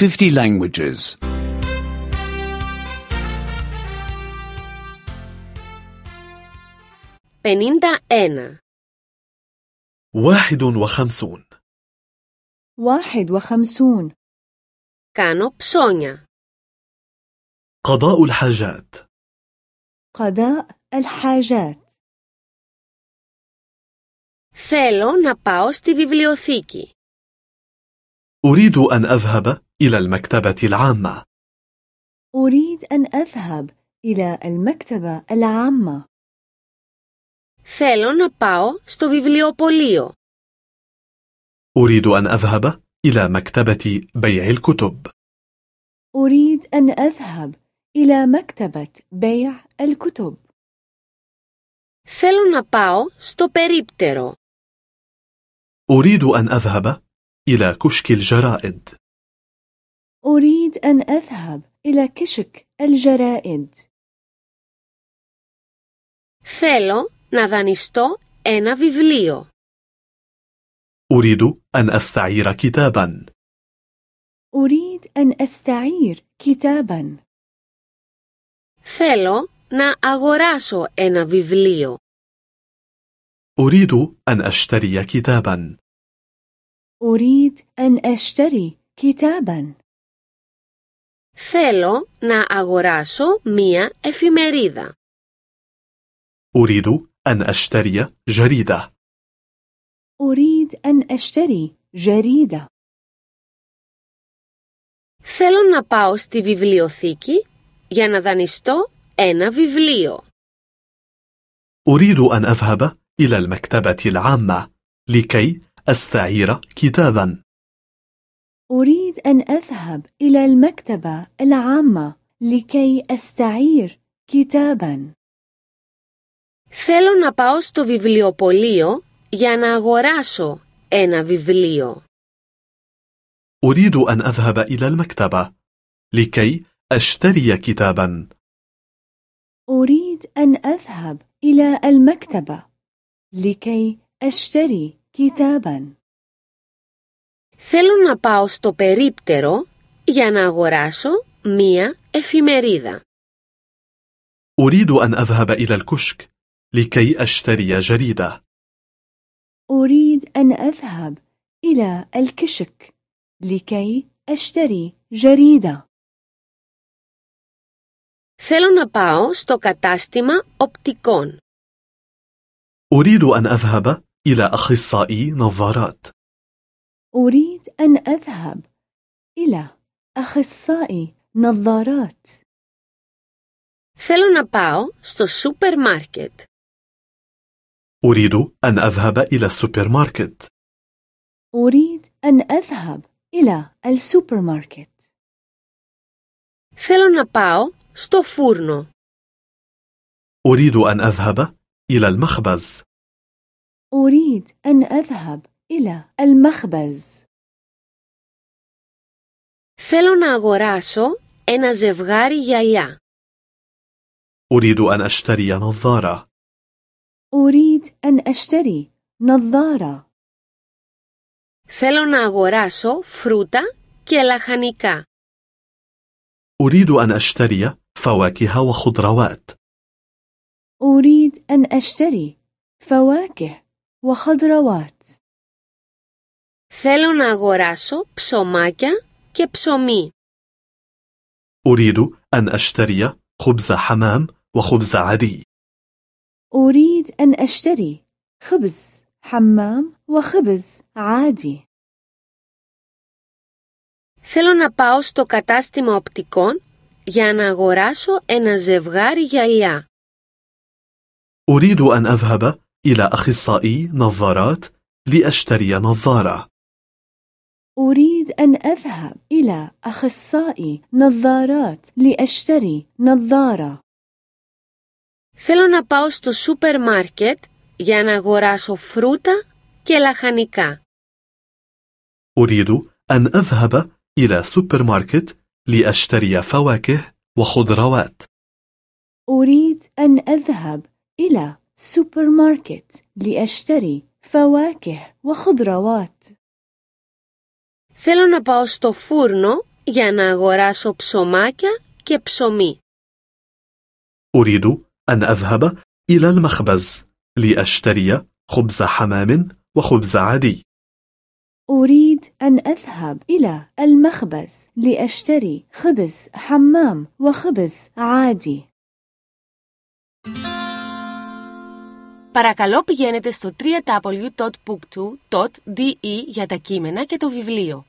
50 languages. 51. واحد وخمسون واحد وخمسون Κάνω ψώνια. قضاء الحاجات قضاء الحاجات Θέλω να πάω στη βιβλιοθήκη. أريد أن أذهب إلى المكتبة العامة أريد أن أذهب إلى المكتبة العامة Θέλω να πάω στο βιβλιοπωλείο. أريد أن أذهب إلى مكتبة بيع الكتب أريد أن أذهب إلى مكتبة بيع الكتب Θέλω να πάω στο περίπτερο. أريد أن أذهب إلى كشك الجرائد أريد أن أذهب إلى كشك الجرائد Θέλω να δανειστώ ένα βιβλίο. أريد أن أستعير كتابا أريد أن أستعير كتابا Θέλω να αγοράσω ένα βιβλίο. أريد أن أشتري كتابا أريد أن أشتري كتابا Θέλω να αγοράσω μία εφημερίδα. أريد أن أشتري جريدة أريد أن أشتري جريدة Θέλω να πάω στη βιβλιοθήκη για να δανειστώ ένα βιβλίο. أريد أن أذهب إلى المكتبة العامة لكي أستعير كتابا أريد أن أذهب إلى المكتبة العامة لكي أستعير كتابا Θέλω να πάω στο βιβλιοπωλείο για να αγοράσω ένα βιβλίο. أريد أن أذهب إلى المكتبة لكي أشتري كتابا أريد أن أذهب إلى المكتبة لكي أشتري كتابا Θέλω να πάω στο περίπτερο για να αγοράσω μία εφημερίδα. أريد أن أذهب إلى الكشك لكي أشتري جريدة أريد أن أذهب إلى الكشك لكي أشتري جريدة Θέλω να πάω στο κατάστημα οπτικών. أريد أن أذهب إلى أخصائي نظارات أريد أن أذهب إلى أخصائي نظارات Θέλω να πάω στο σούπερ μάρκετ. أريد أن أذهب إلى السوبر ماركت أريد أن أذهب إلى السوبر ماركت Θέλω να πάω στο φούρνο. أريد أن أذهب إلى المخبز أريد أن أذهب إلى المخبز Θέλω να αγοράσω ένα ζευγάρι γυαλιά. أريد أن أشتري نظارة أريد أن أشتري نظارة Θέλω να αγοράσω φρούτα και λαχανικά. أريد أن أشتري فواكه وخضروات أريد أن أشتري فواكه وخضروات Θέλω να αγοράσω ψωμάκια και ψωμί. أريد أن أشتري خبز حمام وخبز عادي أريد أن أشتري خبز حمام وخبز عادي Θέλω να πάω στο κατάστημα οπτικών για να αγοράσω ένα ζευγάρι γυαλιά. أريد أن أذهب إلى أخصائي نظارات لأشتري نظارة أريد أن أذهب إلى أخصائي نظارات لأشتري نظارة Θέλω να πάω στο σούπερ μάρκετ για να αγοράσω φρούτα και λαχανικά. أريد أن أذهب إلى سوبر ماركت لأشتري فواكه وخضروات أريد أن أذهب إلى سوبر ماركت لأشتري فواكه وخضروات Θέλω να πάω στο φούρνο για να αγοράσω ψωμάκια και ψωμί. أريد أن أذهب إلى المخبز لأشتري خبز حمام وخبز عادي أريد أن أذهب إلى المخبز لأشتري خبز حمام وخبز عادي. Παρακαλώ πηγαίνετε στο www.book2.de για τα κείμενα και το βιβλίο.